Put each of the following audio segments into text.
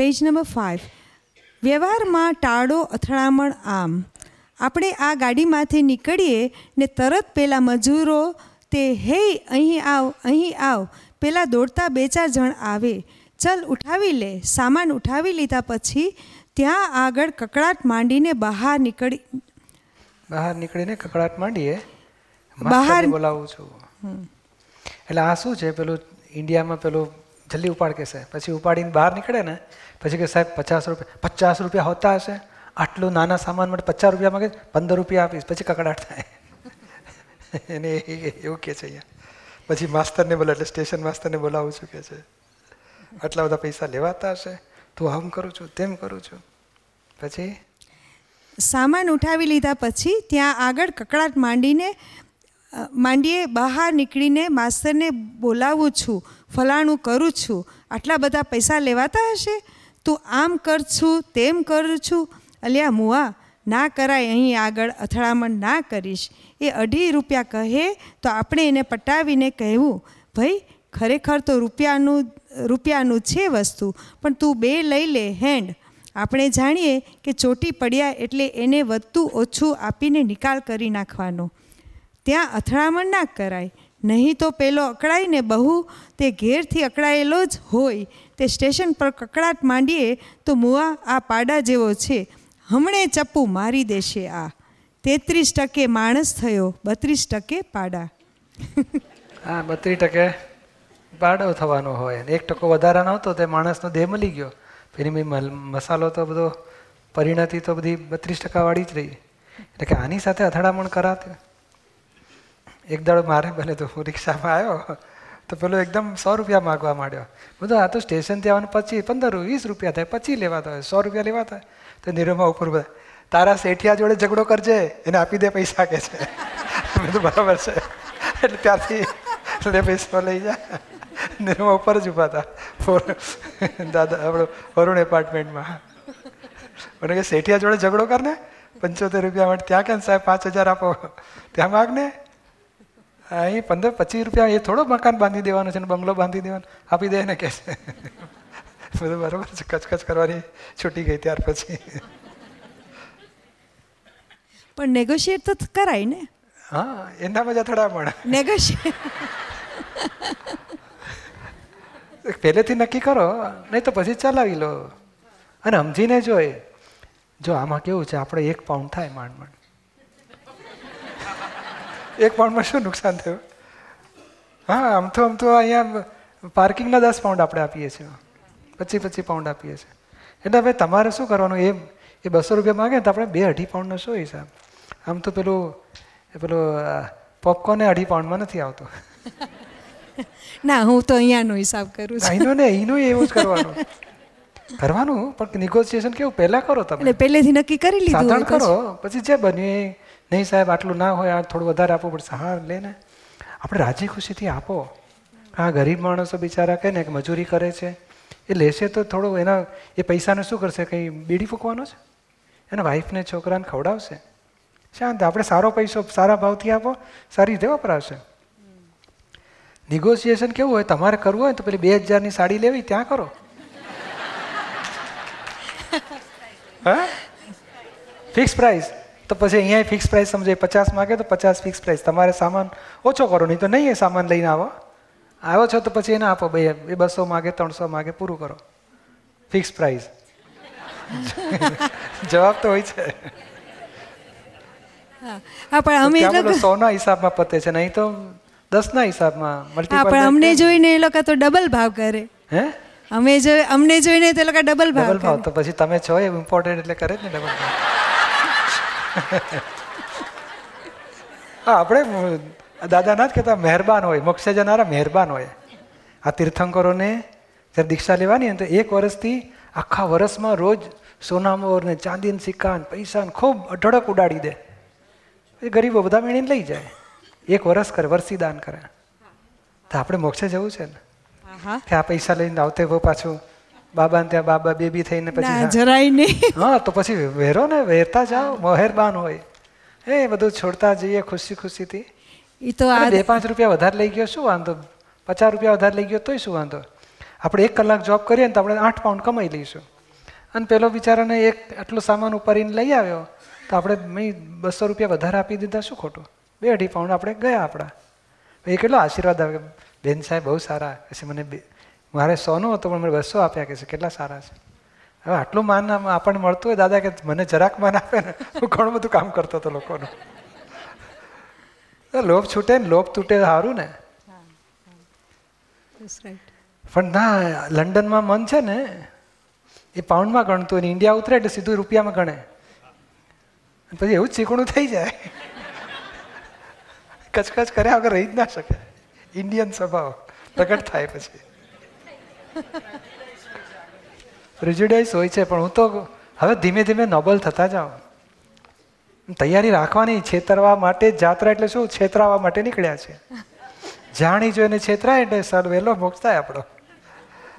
Page number five વ્યવહારમાં ટાળો અથડામણ આમ. આપણે આ ગાડીમાંથી નીકળીએ ને તરત પેલા મજૂરો તે હે અહીં આવ અહીં આવ. પેલા દોડતા બે ચાર જણ આવે. ચલ ઉઠાવી લે. સામાન ઉઠાવી લીધા પછી ત્યાં આગળ કકડાટ માંડીને બહાર નીકળી બહાર નીકળીને કકડાટ માંડીએ. બહાર- બોલાવું છું. એટલે આ શું છે? પેલું ઇન્ડિયામાં પેલું જલ્દી ઉપાડ કે પછી ઉપાડીને બહાર નીકળે ને, પછી કે સાહેબ, પચાસ રૂપિયા પચાસ રૂપિયા હોતા હશે. આટલું નાના સામાન માટે પચાસ રૂપિયા માગે પંદર રૂપિયા આપીશ, પછી કકડાટ થાય. એને એવું કે છે અહીંયા. પછી માસ્તરને બોલા એટલે સ્ટેશન માસ્તરને બોલાવું છું કે છે, આટલા બધા પૈસા લેવાતા હશે, તું આમ કરું છું, તેમ કરું છું. પછી? સામાન ઉઠાવી લીધા પછી ત્યાં આગળ કકડાટ માંડીને માંડીએ બહાર નીકળીને માસ્તરને બોલાવું છું, ફલાણું કરું છું, આટલા બધા પૈસા લેવાતા હશે? તું આમ કર છું, તેમ કરું છું. અલ્યા મુઆ, ના કરાય, અહીં આગળ અથડામણ ના કરીશ. એ અઢી રૂપિયા કહે તો આપણે એને પટાવીને કહેવું, ભાઈ, ખરેખર તો રૂપિયાનું રૂપિયાનું છે વસ્તુ, પણ તું બે લઈ લે, હેન્ડ. આપણે જાણીએ કે ચોટી પડ્યા એટલે એને વધતું ઓછું આપીને નિકાલ કરી નાખવાનો. ત્યાં અથડામણ ના કરાય. નહીં તો પેલો અકળાઈને બહુ તે ઘેરથી અકળાયેલો જ હોય. તે સ્ટેશન પર કકડાટ માંડીએ તો મુઆ આ પાડા જેવો છે. હમણે ચપ્પુ મારી દેશે આ. તેત્રીસ ટકે માણસ થયો, બત્રીસ ટકે પાડા. હા, બત્રીસ ટકે પાડો થવાનો હોય. એક ટકો વધારાનો હતો તે માણસનો દેહ મળી ગયો. ફરી મસાલો તો બધો, પરિણતિ તો બધી બત્રીસ ટકાવાળી જ રહી. એટલે કે આની સાથે અથડામણ કરાતી. એક દાડો મારે બને તો હું રિક્ષામાં આવ્યો, તો પેલો એકદમ સો રૂપિયા માગવા માંડ્યો. બધું આ તો સ્ટેશનથી આવવાનું પચીસ પંદર વીસ રૂપિયા થાય, પછી લેવાતા હોય, સો રૂપિયા લેવાતા હોય. તો નિરોમાં ઉપર બધા તારા શેઠિયા જોડે ઝઘડો કરજે, એને આપી દે પૈસા કે છે. બધું બરાબર છે. એટલે ત્યાંથી લે પૈસા લઈ જા. નિરોમાં ઉપર જ ઊભા હતા. દાદા, આપણો વરુણ એપાર્ટમેન્ટમાં. મને કે, શેઠિયા જોડે ઝઘડો કર ને પંચોતેર રૂપિયા માટે ત્યાં કેમ સાહેબ પાંચ હજાર આપો? ત્યાં માગ ને અહીં પંદર પચીસ રૂપિયા એ થોડો મકાન બાંધી દેવાનું છે ને બંગલો બાંધી દેવાનો. આપી દે ને કે છે. બધું બરાબર છે કચકચ કરવાની છૂટી ગઈ ત્યાર પછી. પણ નેગોશિએટ તો કરાય ને? હા એના મજા થોડા મળે નેગોશિએટ પહેલેથી નક્કી કરો નહીં તો પછી ચલાવી લો. અને સમજીને જોઈ. જો આમાં કેવું છે આપણે એક પાઉન્ડ થાય માંડ માંડ એક પાઉન્ડમાં શું નુકસાન થયું? હા આમ તો આમ તો અહીંયા પાર્કિંગના દસ પાઉન્ડ આપણે આપીએ છીએ. પચીસ પચીસ પાઉન્ડ આપીએ છીએ. એટલે હવે તમારે શું કરવાનું? એમ એ બસો રૂપિયા માગે તો આપણે બે અઢી પાઉન્ડનો શું હિસાબ? આમ તો પેલું પેલું પોપકોર્ન અઢી પાઉન્ડમાં નથી આવતું. ના હું તો અહીંયાનો હિસાબ કરું છું. અહીંનો ને અહીંનું એવું જ કરવાનું. કરવાનું પણ નિગોશિએશન કેવું? પહેલા કરો તમે. પહેલેથી નક્કી કરી લીધું કરો. પછી. જે બન્યું નહીં સાહેબ આટલું ના હોય આ થોડું વધારે આપવું પડશે. હા લે ને. આપણે રાજી ખુશીથી આપો. હા ગરીબ માણસો બિચારા કહે ને કે મજૂરી કરે છે. એ લેશે તો થોડું એના એ પૈસાને શું કરશે? કંઈ બીડી ફૂંકવાનો છે? એના વાઈફને છોકરાને ખવડાવશે? શાંત આપણે સારો પૈસો સારા ભાવથી આપો સારી રીતે વપરાશે. નિગોશિએશન કેવું હોય? તમારે કરવું હોય તો પેલી બે હજારની સાડી લેવી ત્યાં કરો. હા? ફિક્સ પ્રાઇસ તો પછી અહીંયા ફિક્સ પ્રાઇસ સમજે પચાસ માગે તો પચાસ ફિક્સ પ્રાઇસ તમારે સામાન ઓછો કરો નહીં તો નહીં એ સામાન લઈને આવો. આવ્યો છો તો પછી એને આપો ભાઈ એ બસો માગે ત્રણસો માગે પૂરું કરો. ફિક્સ પ્રાઇસ જવાબ તો હોય છે. હા. પણ અમે સોના હિસાબમાં પતે છે નહીં તો દસના હિસાબમાં હા પણ અમને જોઈને એ લોકો તો ડબલ ભાવ કરે. હે? અમે જો અમને જોઈને તે લોકો ડબલ ભાવ ડબલ ભાવ તો પછી તમે છો એ ઇમ્પોર્ટન્ટ એટલે કરે જ ને ડબલ ભાવ. હા આપણે દાદા ના જ કહેતા મહેરબાન હોય. મોક્ષે જનારા મહેરબાન હોય. આ તીર્થંકરોને જ્યારે દીક્ષા લેવાની તો એક વર્ષથી આખા વર્ષમાં રોજ સોનામોર ને ચાંદી ને સિક્કા ને પૈસા ને ખૂબ અઢળક ઉડાડી દે. એ ગરીબો બધા મેળીને લઈ જાય. એક વર્ષ કરે વરસી દાન કરે. તો આપણે મોક્ષે જવું છે ને? આ પૈસા લઈને આવતે પાછું? બાબા ત્યાં બાબા બેબી થઈને પછી. જરાય નહીં. હા તો પછી વેરો ને વેરતા જાઓ મહેરબાન હોય. એ બધું છોડતા જઈએ ખુશી ખુશીથી. એ તો આ બે પાંચ રૂપિયા વધારે લઈ ગયો શું વાંધો? પચાસ રૂપિયા વધારે લઈ ગયો તોય શું વાંધો? આપણે એક કલાક જોબ કરીએ ને તો આપણે આઠ પાઉન્ડ કમાઈ લઈશું. અને પેલો બિચારાને એક આટલો સામાન ઉપાડીને લઈ આવ્યો તો આપણે મેં બસો રૂપિયા વધારે આપી દીધા શું ખોટું? બે અઢી પાઉન્ડ આપણે ગયા આપણા. એ કેટલો આશીર્વાદ આવે બેન સાહેબ બહુ સારા પછી મને બે મારે સોનું હતું પણ મને બસો આપ્યા કે છે કેટલા સારા છે. હવે આટલું માન આપણને મળતું હોય દાદા કે મને જરાક માન આપે ને હું ઘણું બધું કામ કરતો હતો લોકોનું. લોભ છૂટે ને લોભ તૂટે સારું ને. પણ ના લંડનમાં મન છે ને એ પાઉન્ડમાં ગણતું હોય ને ઇન્ડિયા ઉતરે એટલે સીધું રૂપિયામાં ગણે. પછી એવું જ ચીકણું થઈ જાય. કચકચ કર્યા વગર રહી જ ના શકે. ઇન્ડિયન સ્વભાવ પ્રગટ થાય પછી. પ્રિજુડાઇસ હોય છે, પણ હું તો હવે ધીમે ધીમે નોબલ થતા જાઉં. તૈયારી રાખવાની છેતરવા માટે જાત્રા એટલે શું? છેતરાવા માટે નીકળ્યા છે. જાણી જોઈને છેતરાય એટલે સર વહેલો મોક્ષ થાય આપણો.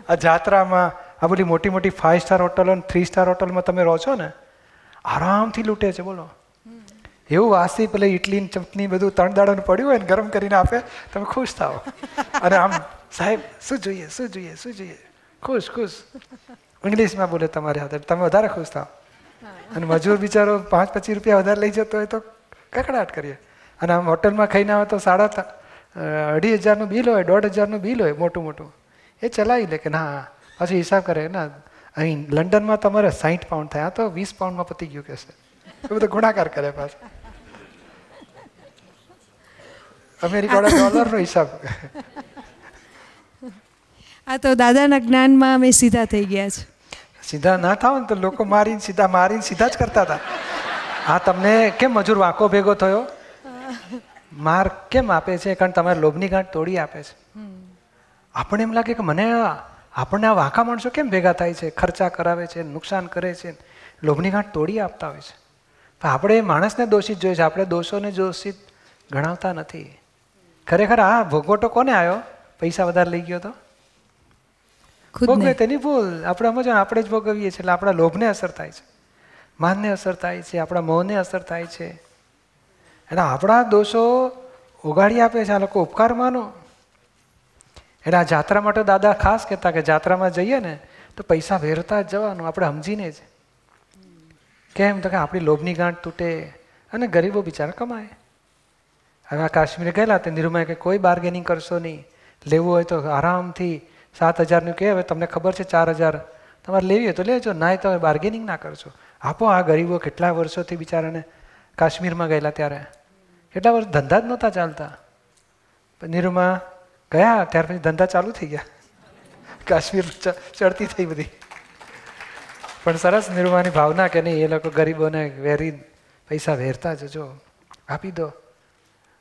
આ જાત્રામાં આ બધી મોટી મોટી ફાઇવ સ્ટાર હોટલો થ્રી સ્ટાર હોટલમાં તમે રહો છો ને, આરામથી લૂંટે છે, બોલો. એવું વાસી પેલે ઇડલી ચટણી બધું ત્રણ દાડાનું પડ્યું હોય ને, ગરમ કરીને આપે, તમે ખુશ થાઓ. અને આમ સાહેબ શું જોઈએ શું જોઈએ શું જોઈએ? ખુશ ખુશ. ઇંગ્લિશમાં બોલે તમારી હાથે. તમે વધારે ખુશ થાઓ અને મજૂર બિચારો પાંચ પચીસ રૂપિયા વધારે લઈ જતો હોય તો કકડાટ કરીએ. અને આમ હોટલમાં ખાઈને આવે તો સાડા અઢી હજારનું બિલ હોય દોઢ હજારનું બિલ હોય મોટું મોટું. એ ચલાવી લે કે ના પછી હિસાબ કરે ના અહીં લંડનમાં તમારે સાહીઠ પાઉન્ડ થાય. આ તો વીસ પાઉન્ડમાં પતી ગયું કે છે. એ બધો ગુણાકાર કરે પાછા. અમેરિકાવાળા ડોલરનો હિસાબ. આ તો દાદાના જ્ઞાનમાં અમે સીધા થઈ ગયા છે. સીધા ના થાવ ને તો લોકો મારીને સીધા મારીને સીધા જ કરતા હતા. હા તમને કેમ મજૂર વાંકો ભેગો થયો? માર કેમ આપે છે? કારણ તમારે લોભની ગાંઠ તોડી આપે છે. આપણને એમ લાગે કે મને આપણને આ વાંકા માણસો કેમ ભેગા થાય છે? ખર્ચા કરાવે છે, નુકસાન કરે છે, લોભની ગાંઠ તોડી આપતા હોય છે. પણ આપણે માણસને દોષિત જોઈએ છે. આપણે દોષોને દોષિત ગણાવતા નથી. ખરેખર આ ભોગવટો કોને આવ્યો પૈસા વધારે લઈ ગયો તો? ભોગવે તેની ભૂલ. આપણે સમજો આપણે જ ભોગવીએ છીએ, એટલે આપણા લોભને અસર થાય છે. માનને અસર થાય છે, આપણા મોહને અસર થાય છે. એટલે આપણા દોષો ઉગાડી આપે છે, આ લોકો ઉપકાર માનો. એટલે આ જાત્રા માટે દાદા ખાસ કહેતા કે જાત્રામાં જઈએ ને, તો પૈસા વેરતા જ જવાનું, આપણે સમજીને જ. કેમ? તો કે આપણી લોભની ગાંઠ તૂટે અને ગરીબો બિચારા કમાય. હવે આ કાશ્મીરે ગયેલા તે નિરૂમાએ કે કોઈ બાર્ગેનિંગ કરશો નહીં. લેવું હોય તો આરામથી સાત હજારનું કહે હવે તમને ખબર છે ચાર હજાર. તમારે લેવી હોય તો લેજો ના તો બાર્ગેનિંગ ના કરશો. આપો આ ગરીબો કેટલા વર્ષોથી બિચારાને કાશ્મીરમાં ગયેલા ત્યારે. કેટલા વર્ષ, ધંધા જ નહોતા ચાલતા. નિરૂમા ગયા, ત્યાર પછી ધંધા ચાલુ થઈ ગયા. કાશ્મીર ચડતી થઈ બધી. પણ સરસ નિરૂમાની ભાવના કે નહીં, એ લોકો ગરીબોને વેરી પૈસા વેરતા જજો આપી દો.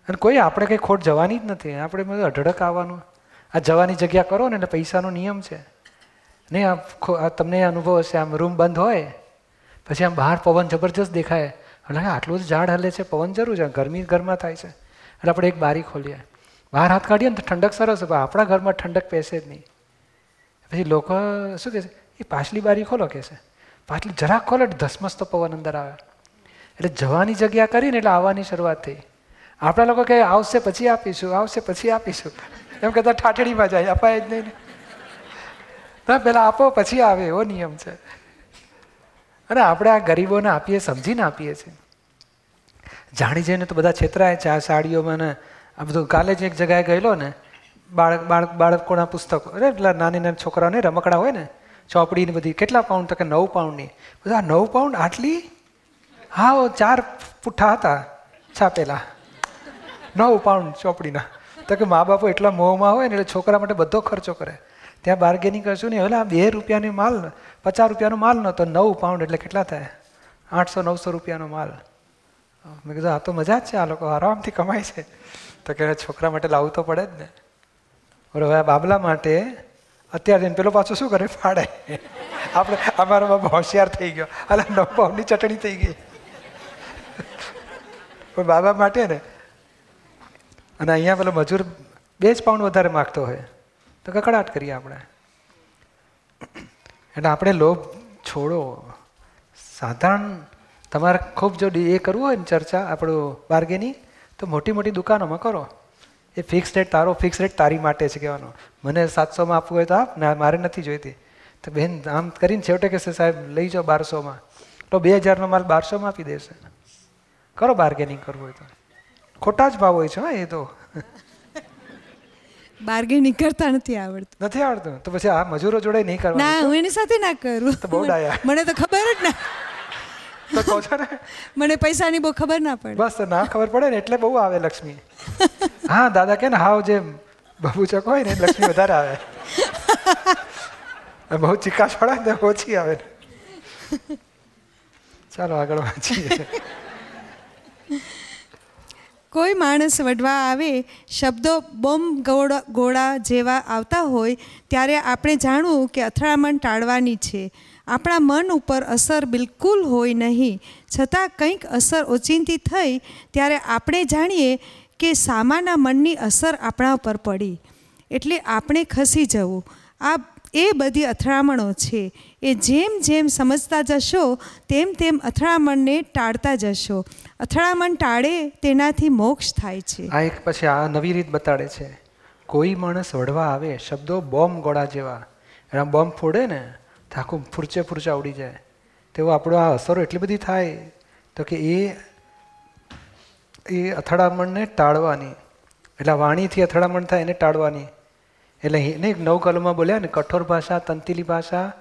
અને કોઈ, આપણે કંઈ ખોટ જવાની જ નથી. આપણે બધું અઢળક આવવાનું. આ જવાની જગ્યા કરો ને, એટલે પૈસાનો નિયમ છે. નહીં, આ તમને અનુભવ હશે, આમ રૂમ બંધ હોય, પછી આમ બહાર પવન જબરજસ્ત દેખાય. એટલે આટલું જ ઝાડ હલે છે, પવન જરૂર છે, ગરમી ઘરમાં થાય છે. એટલે આપણે એક બારી ખોલીએ. બહાર હાથ કાઢીએ ને તો ઠંડક સરસ, પણ આપણા ઘરમાં ઠંડક પહેશે જ નહીં. પછી લોકો શું કહે છે? એ પાછલી બારી ખોલો કે છે. પાછલી જરાક ખોલો એટલે ધસમસતો પવન અંદર આવે. એટલે જવાની જગ્યા કરીને એટલે આવવાની શરૂઆત થઈ. આપણા લોકો કહે, આવશે, પછી આપીશું, આવશે, પછી આપીશું. એમ કહેતા ઠાઠડીમાં જાય, અપાય જ નહીં ને. ના પહેલાં આપો, પછી આવે, એવો નિયમ છે. અને આપણે આ ગરીબોને આપીએ, સમજીને આપીએ છીએ. જાણી જઈને તો બધા છેતરાય છે, આ સાડીઓમાં ને, આ બધું. કાલે જ એક જગ્યાએ ગયેલો ને, બાળક બાળક, બાળકોના પુસ્તકો. અરે, પેલા નાની નાની છોકરાઓને રમકડા હોય ને ચોપડીની બધી, કેટલા પાઉન્ડ તો કે નવ પાઉન્ડની બધા નવ પાઉન્ડ આટલી? હા, ચાર પુઠ્ઠા હતા, છાપેલા. નવ પાઉન્ડ ચોપડીના. તો કે મા બાપો એટલા મોહમાં હોય ને એટલે છોકરા માટે બધો ખર્ચો કરે. ત્યાં બાર્ગેનિંગ કરશું ને હવે આ બે રૂપિયાની માલ પચાસ રૂપિયાનો માલ નહોતો, નવ પાઉન્ડ એટલે કેટલા થાય? આઠસો, નવસો રૂપિયાનો માલ. મેં કીધું, આ તો મજા જ છે, આ લોકો આરામથી કમાય છે. તો કે છોકરા માટે લાવવું તો પડે જ ને. બરાબર હવે આ બાબલા માટે અત્યારે પેલો પાછો શું કરે? ફાડે. આપણે, અમારો બાબા હોશિયાર થઈ ગયો. અલા, નવ પાઉન્ડની ચટણી થઈ ગઈ. પણ બાબા માટે ને અને અહીંયા પેલો મજૂર બે જ પાઉન્ડ વધારે માગતો હોય. તો કકડાટ કરીએ આપણે. એટલે આપણે લોભ છોડો. સાધારણ તમારે ખૂબ જો એ કરવું હોય ને ચર્ચા આપણું બાર્ગેનિંગ, તો મોટી મોટી દુકાનોમાં કરો. એ ફિક્સ રેટ તારો ફિક્સ રેટ તારી માટે છે કહેવાનો. મને સાતસોમાં આપવું હોય તો આપ, ને મારે નથી જોઈતી. તો બેન, આમ કરીને છેવટે કહેશે સાહેબ, લઈ જાઓ બારસોમાં. તો બે હજારનો માલ બારસોમાં આપી દેશે. કરો બાર્ગેનિંગ કરવું હોય તો. ખોટા જ ભાવ હોય છે હા એ તો. બાર્ગેનિંગ કરતા નથી આવડતું. નથી આવડતું? તો પછી આ મજૂરો જોડે નહીં ના હું એની સાથે ના કરું. તો બહુ ડાયા. મને તો ખબર જ ના. તો કહો છો ને? મને પૈસાની બહુ ખબર ના પડે. બસ ના ખબર પડે ને એટલે બહુ આવે લક્ષ્મી. હા દાદા કે ને હાવ જે બબુચક હોય ને લક્ષ્મી વધારે આવે. બહુ ચીકાશ પડે ને ઓછી આવે ચાલો આગળ વાંચીએ. કોઈ માણસ વઢવા આવે, શબ્દો બોમ્બ ગોળા ગોળા જેવા આવતા હોય, ત્યારે આપણે જાણવું કે અથડામણ ટાળવાની છે. આપણા મન ઉપર અસર બિલકુલ હોય નહીં. છતાં કંઈક અસર ઓચિંતી થઈ, ત્યારે આપણે જાણીએ કે સામાના મનની અસર આપણા ઉપર પડી. એટલે આપણે ખસી જવું. આ એ બધી અથડામણો છે. એ જેમ જેમ સમજતા જશો, તેમ તેમ અથડામણને ટાળતા જશો. અથડામણ ટાળે તેનાથી મોક્ષ થાય છે. આ એક પછી આ નવી રીત બતાડે છે. કોઈ માણસ વડવા આવે, શબ્દો બોમ્બ ગોળા જેવા. એના બોમ્બ ફોડે ને આખું ફૂરચે ફૂરચા ઉડી જાય. તેવો આપણો આ અસરો એટલી બધી થાય, તો કે એ એ અથડામણને ટાળવાની. એટલે વાણીથી અથડામણ થાય, એને ટાળવાની. એટલે એને નવ કલમમાં બોલ્યા ને કઠોર ભાષા, તંતીલી ભાષા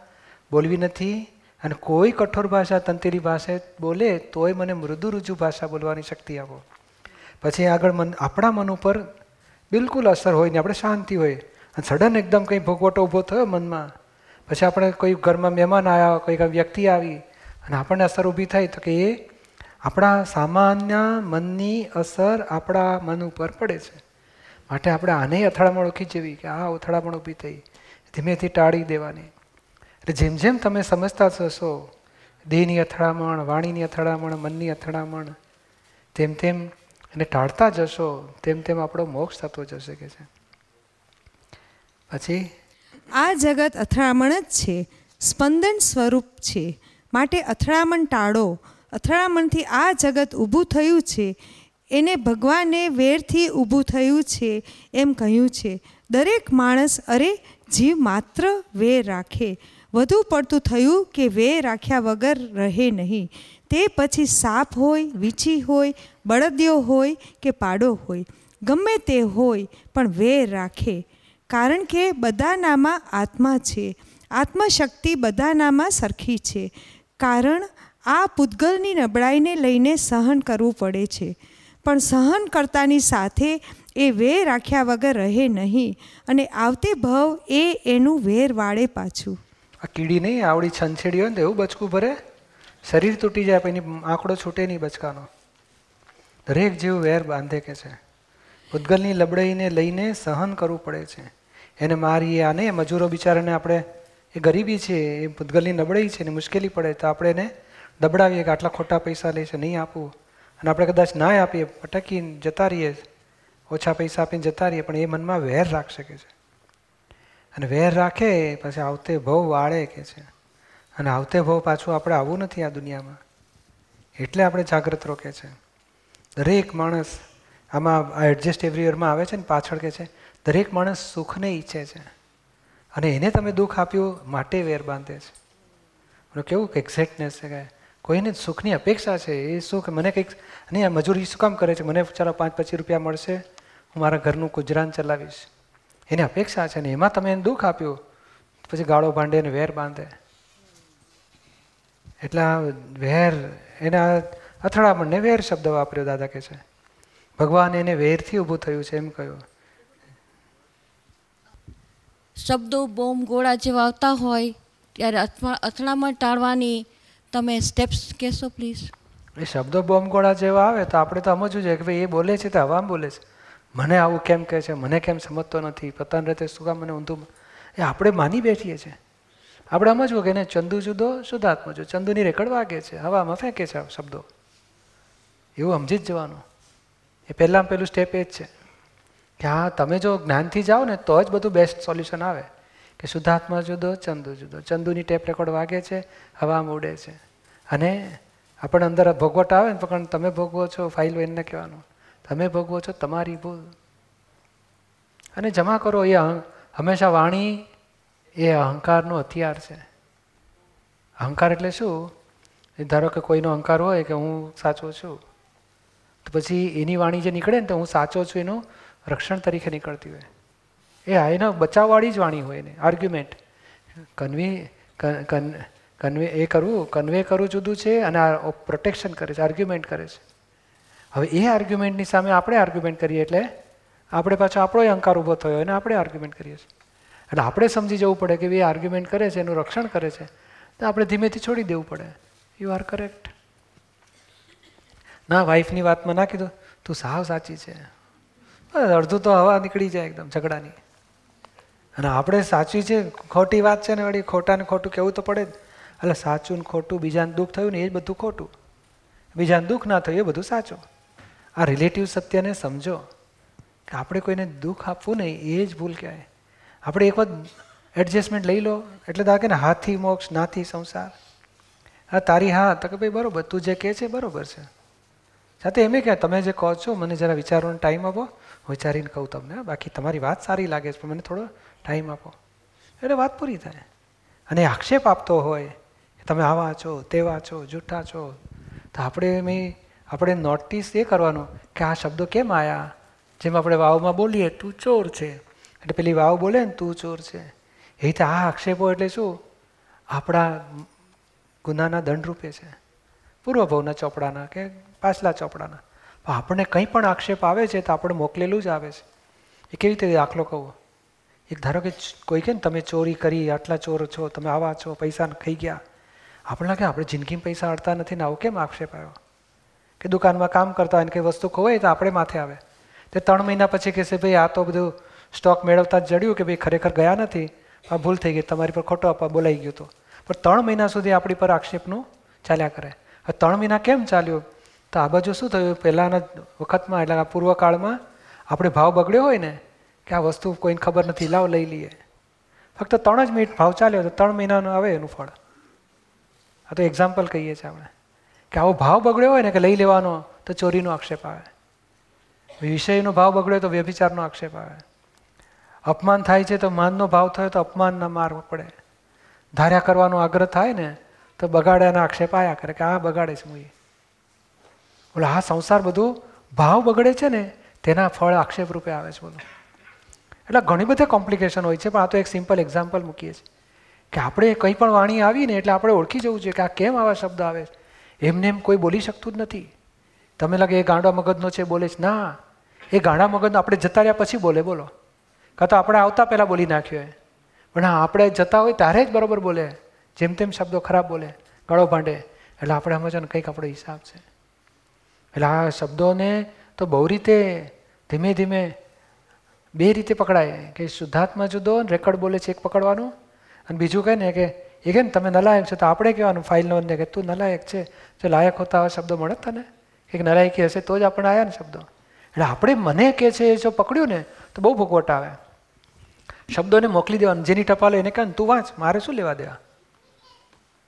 બોલવી નથી. અને કોઈ કઠોર ભાષા, તંતીલી ભાષા બોલે, તોય મને મૃદુ રુજુ ભાષા બોલવાની શક્તિ આપો. પછી આગળ મન આપણા મન ઉપર બિલકુલ અસર હોય ને, આપણે શાંતિ હોય. અને સડન એકદમ કંઈ ભોગવટો ઊભો થયો મનમાં. પછી આપણે કોઈ ઘરમાં મહેમાન આવ્યા, કોઈ વ્યક્તિ આવી, અને આપણને અસર ઊભી થઈ તો કે એ આપણા સામાન્ય મનની અસર આપણા મન ઉપર પડે છે. માટે આપણે આને અથડામણ ઓળખી જવી કે આ અથડામણ ઊભી થઈ. ધીમેથી ટાળી દેવાની. એટલે જેમ જેમ તમે સમજતા થશો દેહની અથડામણ, વાણીની અથડામણ, મનની અથડામણ, તેમ તેમ એને ટાળતા જશો તેમ તેમ આપણો મોક્ષ થતો જશે કે છે. પછી? આ જગત અથડામણ જ છે. સ્પંદન સ્વરૂપ છે. માટે અથડામણ ટાળો. અથડામણથી આ જગત ઊભું થયું છે. એને ભગવાને વેરથી ઊભું થયું છે એમ કહ્યું છે. દરેક માણસ અરે જીવ માત્ર વેર રાખે. વધુ પડતું થયું કે વેર રાખ્યા વગર રહે નહીં. તે પછી સાપ હોય, વીછી હોય, બળદિયો હોય કે પાડો હોય. ગમે તે હોય, પણ વેર રાખે. કારણ કે બધાનામાં આત્મા છે. આત્મશક્તિ બધાનામાં સરખી છે. કારણ આ પૂતગલની નબળાઈને લઈને સહન કરવું પડે છે. પણ સહન કરતાની સાથે એ વેર રાખ્યા વગર રહે નહીં અને આવતે ભવ એ એનું વેર વાળે પાછું. આ કીડી નહીં આવડી છંછેડી હોય ને એવું બચકું ભરે. શરીર તૂટી જાય એની આંકડો છૂટે નહીં બચકાનો. દરેક જીવ વેર બાંધે કે છે. પૂતગલની લબડાઈને લઈને સહન કરવું પડે છે. એને મારીએ, આને મજૂરો બિચારાને આપણે, એ ગરીબી છે, એ પૂતગલની નબળાઈ છે ને મુશ્કેલી પડે, તો આપણે એને દબડાવીએ કે આટલા ખોટા પૈસા લે છે, નહીં આપવું અને આપણે કદાચ ના આપીએ પટકીને જતા રહીએ, ઓછા પૈસા આપીને જતા રહીએ, પણ એ મનમાં વેર રાખી શકે છે. અને વેર રાખે પછી આવતે ભવ વાળે કે છે. અને આવતે ભવ પાછું આપણે આવવું નથી આ દુનિયામાં. એટલે આપણે જાગૃત રોકે છે. દરેક માણસ આમાં આ એડજસ્ટ એવરીયરમાં આવે છે ને પાછળ કે છે, દરેક માણસ સુખને ઈચ્છે છે. અને એને તમે દુઃખ આપ્યું માટે વેર બાંધે છે. કેવું કે એક્ઝેક્ટનેસ છે કે કોઈને સુખની અપેક્ષા છે, એ સુખ મને કંઈક નહીં આ મજૂરી શું કામ કરે છે? મને ચાલો પાંચ પચીસ રૂપિયા મળશે, હું મારા ઘરનું ગુજરાન ચલાવીશ. એની અપેક્ષા છે ને, એમાં તમે એને દુઃખ આપ્યું, પછી ગાળો ભાંડે અને વેર બાંધે. એટલે આ વેર, એના અથડામણને વેર શબ્દ વાપર્યો દાદા કે છે. ભગવાન એને વેરથી ઊભું થયું છે એમ કહ્યું. શબ્દો બોમ્બ ગોળા જેવા આવતા હોય, ત્યારે અથડામણ ટાળવાની તમે સ્ટેપ્સ કહેશો પ્લીઝ એ શબ્દો બોમ્બ જેવા આવે તો આપણે તો સમજવું જોઈએ કે ભાઈ એ બોલે છે તો હવામાં બોલે છે. મને આવું કેમ કહે છે? મને કેમ સમજતો નથી? પતન રીતે શું કામ મને ઊંધું એ આપણે માની બેઠીએ છીએ. આપણે સમજવું કે એને ચંદુ જુદો શુદ્ધાત્મા જુદો. ચંદુની રેકડ વાગે છે. હવામાં ફેંકે છે શબ્દો. એવું સમજી જ જવાનું. એ પહેલાં પહેલું સ્ટેપ એ જ છે. કે હા, તમે જો જ્ઞાનથી જાઓ ને, તો જ બધું બેસ્ટ સોલ્યુશન આવે. કે શુદ્ધાત્મા જુદો, ચંદુ જુદો. ચંદુની ટેપ રેકોર્ડ વાગે છે, હવામાં ઉડે છે. અને આપણે અંદર ભોગવટ આવે ને પણ તમે ભોગવો છો ફાઇલ એને કહેવાનું. તમે ભોગવો છો, તમારી ભૂલ. અને જમા કરો એ હંમેશા વાણી એ અહંકારનો હથિયાર છે. અહંકાર એટલે શું? ધારો કે કોઈનો અહંકાર હોય કે હું સાચો છું, તો પછી એની વાણી જે નીકળે ને, તો હું સાચો છું એનું રક્ષણ તરીકે નીકળતી હોય. એ હા એના બચાવવાળી જ વાણી હોય ને આર્ગ્યુમેન્ટ કન્વી કન્વે એ કરવું કન્વે કરવું જુદું છે અને આ પ્રોટેક્શન કરે છે આર્ગ્યુમેન્ટ કરે છે. હવે એ આર્ગ્યુમેન્ટની સામે આપણે આર્ગ્યુમેન્ટ કરીએ એટલે આપણે પાછો આપણો અહંકાર ઊભો થયો અને આપણે આર્ગ્યુમેન્ટ કરીએ છીએ. એટલે આપણે સમજી જવું પડે કે એ આર્ગ્યુમેન્ટ કરે છે, એનું રક્ષણ કરે છે, તો આપણે ધીમેથી છોડી દેવું પડે. યુ આર કરેક્ટ ના વાઈફની વાતમાં ના કીધું. તું સાવ સાચી છે. અડધું તો હવા નીકળી જાય એકદમ ઝઘડાની. અને આપણે સાચી છે, ખોટી વાત છે ને વળી ખોટાને ખોટું કહેવું તો પડે જ. એટલે સાચું ને ખોટું, બીજાને દુઃખ થયું ને એ જ બધું ખોટું. બીજાને દુઃખ ના થયું એ બધું સાચું. આ રિલેટિવ સત્યને સમજો કે આપણે કોઈને દુઃખ આપવું નહીં, એ જ ભૂલ કહેવાય. આપણે એક વખત એડજસ્ટમેન્ટ લઈ લો, એટલે દાખે ને હાથી મોક્ષ, નાથી સંસાર. હા તારી હા, તો કે ભાઈ બરોબર, તું જે કહે છે બરોબર છે. સાથે એમ કહે તમે જે કહો છો, મને જરા વિચારવાનો ટાઈમ આપો. વિચારીને કહું તમને બાકી તમારી વાત સારી લાગે છે, પણ મને થોડો ટાઈમ આપો. એટલે વાત પૂરી થાય. અને આક્ષેપ આપતો હોય કે તમે આવા છો, તેવા છો, જૂઠા છો, તો આપણે મેં આપણે નોટિસ એ કરવાનું કે આ શબ્દો કેમ આવ્યા જેમ આપણે વાવમાં બોલીએ, તું ચોર છે. એટલે પેલી વાવ બોલે ને, તું ચોર છે. એ રીતે આ આક્ષેપો એટલે શું? આપણા ગુનાના દંડરૂપે છે. પૂર્વભવના ચોપડાના કે પાછલા ચોપડાના. આપણને કંઈ પણ આક્ષેપ આવે છે તો આપણે મોકલેલું જ આવે છે. એ કેવી રીતે દાખલો કહું? એક ધારો કે કોઈ કે ને, તમે ચોરી કરી, આટલા ચોર છો, તમે આવા છો, પૈસા ખાઈ ગયા. આપણે લાગે, આપણે જિંદગીમાં પૈસા અડતા નથી ને આવું કેમ આક્ષેપ આવ્યો? કે દુકાનમાં કામ કરતા હોય કે વસ્તુ ખોવાય તો આપણે માથે આવે. તે ત્રણ મહિના પછી કહેશે, ભાઈ આ તો બધું સ્ટોક મેળવતા જ જડ્યું કે ભાઈ ખરેખર ગયા નથી. આ ભૂલ થઈ ગઈ, તમારી પર ખોટો આપવા બોલાઈ ગયું હતું પણ ત્રણ મહિના સુધી આપણી પર આક્ષેપનું ચાલ્યા કરે. હવે ત્રણ મહિના કેમ ચાલ્યું? તો આ બાજુ શું થયું? પહેલાંના વખતમાં, એટલે આ પૂર્વકાળમાં આપણે ભાવ બગડ્યો હોય ને કે આ વસ્તુ કોઈને ખબર નથી, લાવ લઈ લઈએ. ફક્ત ત્રણ જ મિનિટ ભાવ ચાલ્યો તો ત્રણ મહિનાનું આવે એનું ફળ. આ તો એક્ઝામ્પલ કહીએ છીએ આપણે. કે આવો ભાવ બગડ્યો હોય ને કે લઈ લેવાનો, તો ચોરીનો આક્ષેપ આવે. વિષયનો ભાવ બગડ્યો તો વ્યભિચારનો આક્ષેપ આવે. અપમાન થાય છે તો માનનો ભાવ થયો તો અપમાનના માર પડે. ધાર્યા કરવાનો આગ્રહ થાય ને તો બગાડ્યાના આક્ષેપ આવ્યા કરે કે આ બગાડે છે હું બોલો આ સંસાર બધું ભાવ બગડે છે ને, તેના ફળ આક્ષેપ રૂપે આવે છે બોલો એટલે ઘણી બધી કોમ્પ્લિકેશન હોય છે, પણ આ તો એક સિમ્પલ એક્ઝામ્પલ મૂકીએ છીએ. કે આપણે કંઈ પણ વાણી આવી ને એટલે આપણે ઓળખી જવું જોઈએ કે આ કેમ આવા શબ્દ આવે છે. એમને એમ કોઈ બોલી શકતું જ નથી. તમે લાગે એ ગાંડા મગજનો છે બોલે છે. ના, એ ગાંડા મગજનો આપણે જતા રહ્યા પછી બોલે, બોલો. કાં તો આપણે આવતા પહેલાં બોલી નાખ્યો એ. પણ હા, આપણે જતા હોય ત્યારે જ બરાબર બોલે. જેમ તેમ શબ્દો ખરાબ બોલે. ગળો ભાંડે. એટલે આપણે સમજો ને કંઈક આપણો હિસાબ છે. એટલે આ શબ્દોને તો બહુ રીતે ધીમે ધીમે બે રીતે પકડાય. કે શુદ્ધાત્મા જુદો રેકર્ડ બોલે છે એક પકડવાનું. અને બીજું કહે ને કે, એ કે ને તમે નલાયક છો? તો આપણે કહેવાનું ફાઇલ નોંધને કે તું નલાયક છે. જો લાયક હોતા આવા શબ્દો મળે તને? કે નલાયકી હશે તો જ આપણે આવ્યા ને શબ્દો. એટલે આપણે મને કે છે એ જો પકડ્યું ને, તો બહુ ભોગવટ આવે. શબ્દોને મોકલી દેવાનું. જેની ટપાલ એને કહે તું વાંચ, મારે શું લેવા દેવા?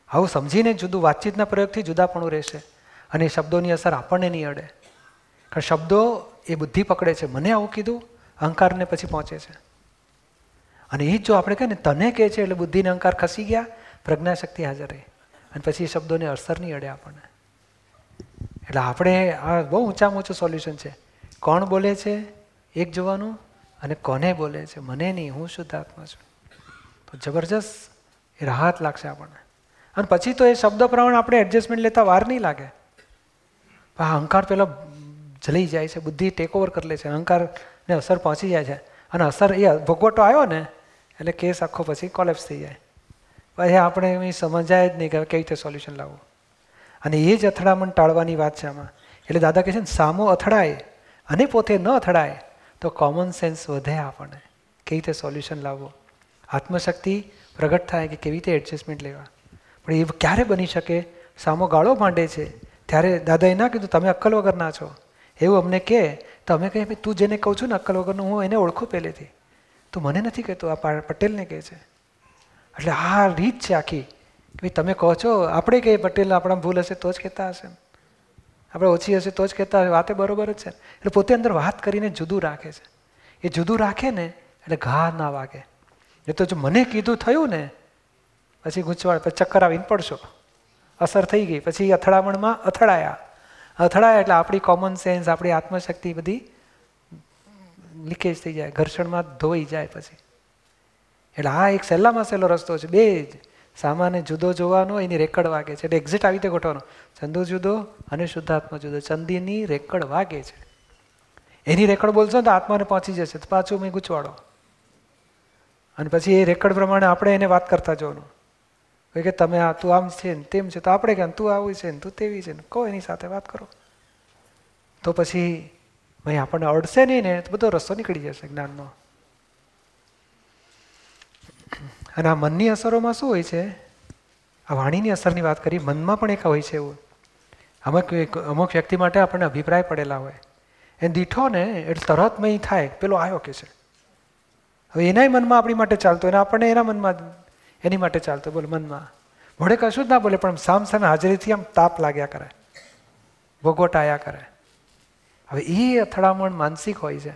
આવું સમજીને જુદું વાતચીતના પ્રયોગથી જુદાપણું રહેશે. અને એ શબ્દોની અસર આપણને નહીં અડે. કારણ શબ્દો એ બુદ્ધિ પકડે છે. મને આવું કીધું. અહંકારને પછી પહોંચે છે. અને એ જ જો આપણે કહે ને, તને કહે છે એટલે બુદ્ધિને અહંકાર ખસી ગયા, પ્રજ્ઞાશક્તિ હાજર રહી. અને પછી એ શબ્દોને અસર નહીં અડે આપણને. એટલે આપણે આ બહુ ઊંચામાં ઊંચું સોલ્યુશન છે. કોણ બોલે છે? એક જોવાનું. અને કોને બોલે છે? મને નહીં, હું શુદ્ધાત્મા છું. તો જબરજસ્ત એ રાહત લાગશે આપણને. અને પછી તો એ શબ્દ પ્રમાણે આપણે એડજસ્ટમેન્ટ લેતા વાર નહીં લાગે. પણ આ અહંકાર પેલો જલી જાય છે, બુદ્ધિ ટેક ઓવર કરી લે છે. અહંકારને અસર પહોંચી જાય છે. અને અસર એ ભોગવટો આવ્યો ને, એટલે કેસ આખો પછી કોલેપ્સ થઈ જાય. પછી આપણે એ સમજાય જ નહીં કે કેવી રીતે સોલ્યુશન લાવવું. અને એ જ અથડામણ ટાળવાની વાત છે આમાં. એટલે દાદા કહે છે ને, સામો અથડાય અને પોતે ન અથડાય તો કોમન સેન્સ વધે આપણને. કેવી રીતે સોલ્યુશન લાવવું? આત્મશક્તિ પ્રગટ થાય કે કેવી રીતે એડજસ્ટમેન્ટ લેવા? પણ એ ક્યારે બની શકે? સામો ગાળો માંડે છે. ત્યારે દાદાએ ના કીધું, તમે અક્કલ વગરના છો. એવું અમને કહે તો કહે તું જેને કહું છું ને અક્કલ વગરનું, હું એને ઓળખું પહેલેથી. તું મને નથી કહેતો આ પટેલને કહે છે. એટલે આ રીત છે આખી. કે ભાઈ, તમે કહો છો, આપણે કહીએ પટેલ આપણા ભૂલ હશે તો જ કહેતા હશે આપણે ઓછી હશે તો જ કહેતા હશે. વાતે બરોબર જ છે. એટલે પોતે અંદર વાત કરીને જુદું રાખે છે. એ જુદું રાખે ને, એટલે ઘા ના વાગે. એ તો જો મને કીધું થયું ને, પછી ગૂંચવાડ, પછી ચક્કર આવીને પડશો. અસર થઈ ગઈ. પછી અથડામણમાં અથડાયા. અથડાયા એટલે આપણી કોમન સેન્સ આપણી આત્મશક્તિ બધી લીકેજ થઈ જાય, ઘર્ષણમાં ધોઈ જાય પછી. એટલે આ એક સહેલામાં સહેલો રસ્તો છે. બે જ સામાન્ય જુદો જોવાનો, એની રેકડ વાગે છે. એટલે એક્ઝિટ આવી રીતે ગોઠવાનો ચંદુ જુદો અને શુદ્ધાત્મા જુદો. ચંદીની રેકડ વાગે છે. એની રેકડ બોલશો ને તો આત્માને પહોંચી જશે. પાછું મેં ગૂંચવાડો. અને પછી એ રેકડ પ્રમાણે આપણે એને વાત કરતા જવાનું. કે તમે આ તું આમ છે ને તેમ છે, તો આપણે કે તું આવું છે ને, તું તેવી છે ને કહો એની સાથે વાત કરો. તો પછી ભાઈ આપણને અડશે નહીં ને, તો બધો રસ્તો નીકળી જશે જ્ઞાનનો. અને આ મનની અસરોમાં શું હોય છે? આ વાણીની અસરની વાત કરી મનમાં પણ એક હોય છે એવું. અમુક અમુક વ્યક્તિ માટે આપણને અભિપ્રાય પડેલા હોય. એ દીઠો ને, એટલે તરત મય થાય, પેલો આવ્યો કે છે. હવે એનાય મનમાં આપણી માટે ચાલતો અને આપણને એના મનમાં એની માટે ચાલતો બોલ મનમાં. મોઢે કશું જ ના બોલે, પણ સામ સામે હાજરીથી આમ તાપ લાગ્યા કરે. ભોગવટ આવ્યા કરે. હવે એ અથડામણ માનસિક હોય છે.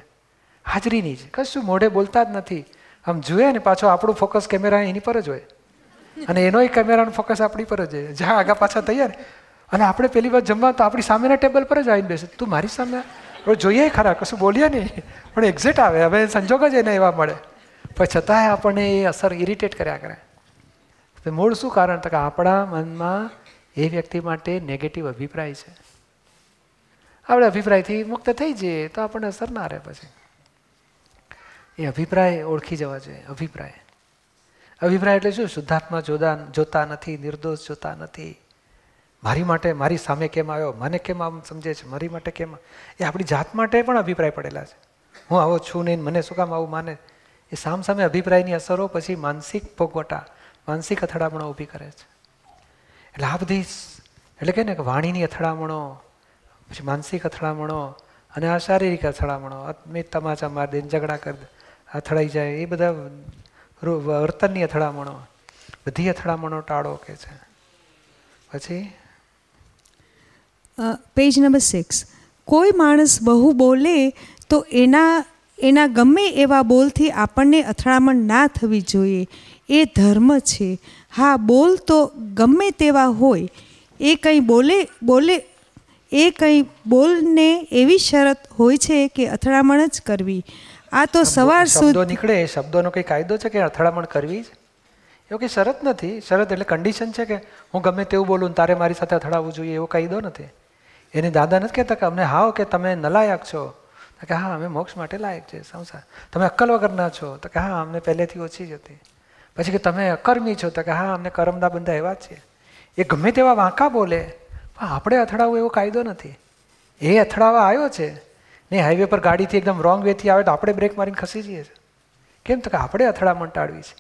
હાજરીની જ કશું મોઢે બોલતા જ નથી. આમ જુએ ને પાછો આપણું ફોકસ કેમેરા એની પર જ હોય. અને એનોય કેમેરાનું ફોકસ આપણી પર જ હોય. જ્યાં આગા પાછા તૈયાર અને આપણે પેલી વાર જમવા તો આપણી સામેના ટેબલ પર જ આવીને બેસે. તું મારી સામે? હવે જોઈએ ખરા, કશું બોલીએ નહીં. પણ એક્ઝેટ આવે. હવે સંજોગ જ એને એવા મળે. પણ છતાંય આપણને એ અસર ઇરિટેટ કર્યા કરે. મૂળ શું કારણ? તો કે આપણા મનમાં એ વ્યક્તિ માટે નેગેટિવ અભિપ્રાય છે. આપણે અભિપ્રાયથી મુક્ત થઈ જઈએ તો આપણને અસર ના રહે પછી. એ અભિપ્રાય ઓળખી જવા જોઈએ, અભિપ્રાય. અભિપ્રાય એટલે શું? શુદ્ધાત્મા જોતા જોતા નથી, નિર્દોષ જોતા નથી. મારી માટે, મારી સામે કેમ આવ્યો? મને કેમ આમ સમજે છે? મારી માટે કેમ એ આપણી જાત માટે પણ અભિપ્રાય પડેલા છે. હું આવો છું નહીં, મને શું કામ આવું માને? એ સામ સામે અભિપ્રાયની અસરો પછી માનસિક ભોગવટા માનસિક અથડામણો ઊભી કરે છે. એટલે આ બધી એટલે કે ને કે વાણીની અથડામણો, પછી માનસિક અથડામણો અને આ શારીરિક અથડામણો મેં તમાચા માર દે ઝઘડા કરી અથડાઈ જાય, એ બધા વર્તનની અથડામણો, બધી અથડામણો ટાળો કે છે. પછી? Page number six. કોઈ માણસ બહુ બોલે તો એના એના ગમે એવા બોલથી આપણને અથડામણ ના થવી જોઈએ. એ ધર્મ છે. હા બોલ તો ગમે તેવા હોય. એ કંઈ બોલે બોલે એ કંઈ બોલને એવી શરત હોય છે કે અથડામણ જ કરવી. આ તો સવાર શબ્દો સુધી નીકળે શબ્દોનો કંઈ કાયદો છે કે અથડામણ કરવી જ? એવું કંઈ શરત નથી. શરત એટલે કન્ડિશન છે કે હું ગમે તેવું બોલું તારે મારી સાથે અથડાવવું જોઈએ એવો કાયદો નથી. એને દાદા નથી કહેતા કે અમને હાવ કે તમે નલાયક છો. તો કે હા અમે મોક્ષ માટે લાયક છે સંસાર તમે અક્કલ વગરના છો. તો કે હા અમને પહેલેથી ઓછી જ હતી. પછી કે તમે અકર્મી છો તો કે હા, અમને કરમદા બંધા એવા જ છે. એ ગમે તેવા વાંકા બોલે, પણ આપણે અથડાવવું એવો કાયદો નથી. એ અથડાવા આવ્યો છે, ને હાઈવે પર ગાડીથી એકદમ રોંગ વેથી આવે તો આપણે બ્રેક મારીને ખસી જઈએ છીએ. કેમ તો કે આપણે અથડામણ ટાળવી છે.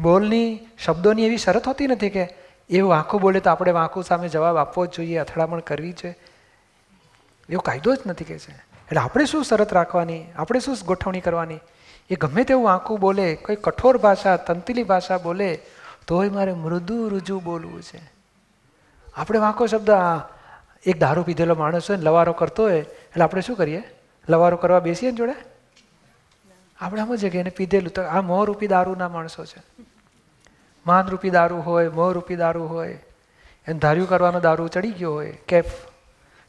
બોલની, શબ્દોની એવી શરત હોતી નથી કે એવું વાંકું બોલે તો આપણે વાંકું સામે જવાબ આપવો જ જોઈએ, અથડામણ કરવી છે એવો કાયદો જ નથી કે છે. એટલે આપણે શું શરત રાખવાની? આપણે શું ગોઠવણી કરવાની? એ ગમે તેવું વાંકું બોલે, કોઈ કઠોર ભાષા, તંતિલી ભાષા બોલે, તોય મારે મૃદુ રુજુ બોલવું છે. આપણે વાંકો શબ્દ આ એક દારૂ પીધેલો માણસ હોય ને લવારો કરતો હોય, એટલે આપણે શું કરીએ? લવારો કરવા બેસીએ ને જોડે? આપણે સમજીએ કે એને પીધેલું. તો આ મોહરૂપી દારૂના માણસો છે. માનરૂપી દારૂ હોય, મોહરૂપી દારૂ હોય, એને ધાર્યું કરવાનો દારૂ ચડી ગયો હોય, કેફ.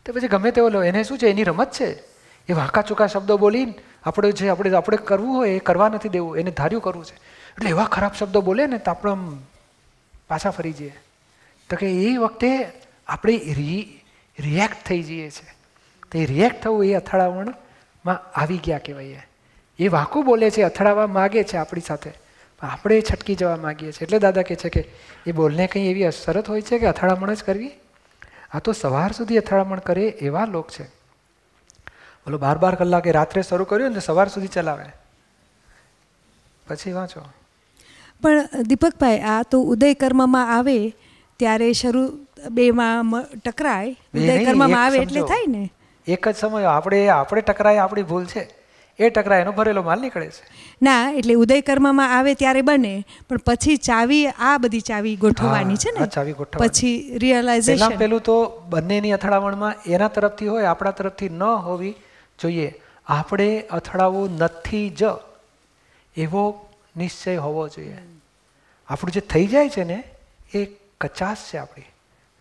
તો પછી ગમે તેવો લો, એને શું છે? એની રમત છે? એ વાંકા ચૂકા શબ્દો બોલીને આપણે જે આપણે આપણે કરવું હોય એ કરવા નથી દેવું, એને ધાર્યું કરવું છે. એટલે એવા ખરાબ શબ્દો બોલે ને તો આપણે પાછા ફરી જઈએ. તો કે એ વખતે આપણે રી રિએક્ટ થઈ જઈએ છીએ તો એ રિએક્ટ થવું એ અથડામણમાં આવી ગયા કહેવાય. એ વાકું બોલે છે અથડાવવા માગે છે આપણી સાથે. પણ આપણે છટકી જવા માગીએ છીએ. એટલે દાદા કહે છે કે એ બોલને કંઈ એવી શરત હોય છે કે અથડામણ જ કરવી? આ તો સવાર સુધી અથડામણ કરે એવા લોક છે. બોલો બાર બાર કલાકે રાત્રે શરૂ કર્યું ને સવાર સુધી ચલાવે. પછી વાંચો. પણ દીપકભાઈ આ તો ઉદય કર્મમાં આવે ત્યારે શરૂ બેમાં માં ટકરાય. ઉદય કર્મમાં આવે એટલે થાય ને. એક જ સમય આપણે આપણે ટકરાય આપણી ભૂલ છે. એ ટકરાય એનો ભરેલો માલ નીકળે છે. ના એટલે ઉદય કર્મમાં આવે ત્યારે બને પણ પછી ચાવી આ બધી ચાવી ગોઠવવાની છે ને. ચાવી ગોઠવવાની. પછી રિયલાઇઝેશન પેલું તો બંનેની અથડામણમાં એના તરફથી હોય આપણા તરફથી ન હોવી જોઈએ આપણે અથડાવું નથી જ. એવો નિશ્ચય હોવો જોઈએ. આપણું જે થઈ જાય છે ને એ કચાશ છે આપણી.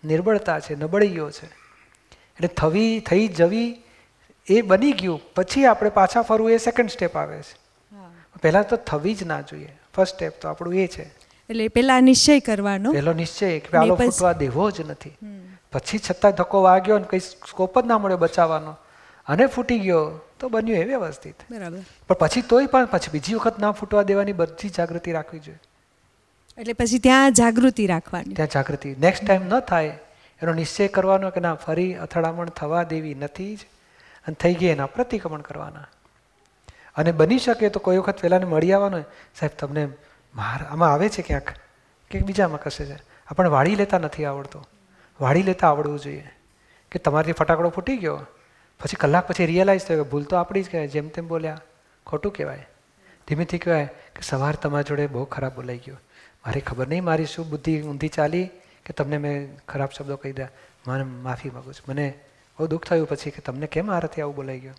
નિર્બળતા છે નબળીઓ છે. એટલે થવી થઈ જવી એ બની ગયું. પછી આપણે પાછા ફરવું એ સેકન્ડ સ્ટેપ આવે છે. પહેલાં તો થવી જ ના જોઈએ. ફર્સ્ટ સ્ટેપ તો આપણું એ છે. એટલે પેલા નિશ્ચય કરવાનો. પહેલો નિશ્ચય કે આલો ફૂટવા દેવો જ નથી. પછી છતાં ધક્કો વાગ્યો ને કઈ સ્કોપ જ ના મળ્યો બચાવવાનો. અને ફૂટી ગયો તો બન્યું એ વ્યવસ્થિત. બરાબર. પણ પછી તોય પણ પછી બીજી વખત ના ફૂટવા દેવાની બધી જાગૃતિ રાખવી જોઈએ. એટલે પછી ત્યાં જાગૃતિ રાખવાની. ત્યાં જાગૃતિ. નેક્સ્ટ ટાઈમ ન થાય એનો નિશ્ચય કરવાનો કે ના ફરી અથડામણ થવા દેવી નથી જ અને થઈ ગઈ એના પ્રતિક્રમણ કરવાના. અને બની શકે તો કોઈ વખત પહેલાંને મળી આવવાનું સાહેબ તમને માર આમાં આવે છે ક્યાંક? કે બીજામાં કશે છે? આપણને વાળી લેતા નથી આવડતો. વાળી લેતા આવડવું જોઈએ. કે તમારાથી ફટાકડો ફૂટી ગયો પછી કલાક પછી રિયલાઇઝ થયો કે ભૂલ તો આપણી જ કહેવાય, જેમ તેમ બોલ્યા. ખોટું કહેવાય. ધીમેથી કહેવાય કે સવાર તમારા જોડે બહુ ખરાબ બોલાઈ ગયો. મારે ખબર નહીં મારી શું બુદ્ધિ ઊંધી ચાલી કે તમને મેં ખરાબ શબ્દો કહી દે મને માફી માગું છું. મને બહુ દુઃખ થયું પછી કે તમને કેમ આરથી આવું બોલાઈ ગયું?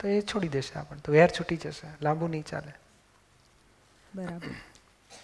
તો એ છોડી દેશે આપણને. તો વેર છૂટી જશે. લાંબુ નહીં ચાલે. બરાબર.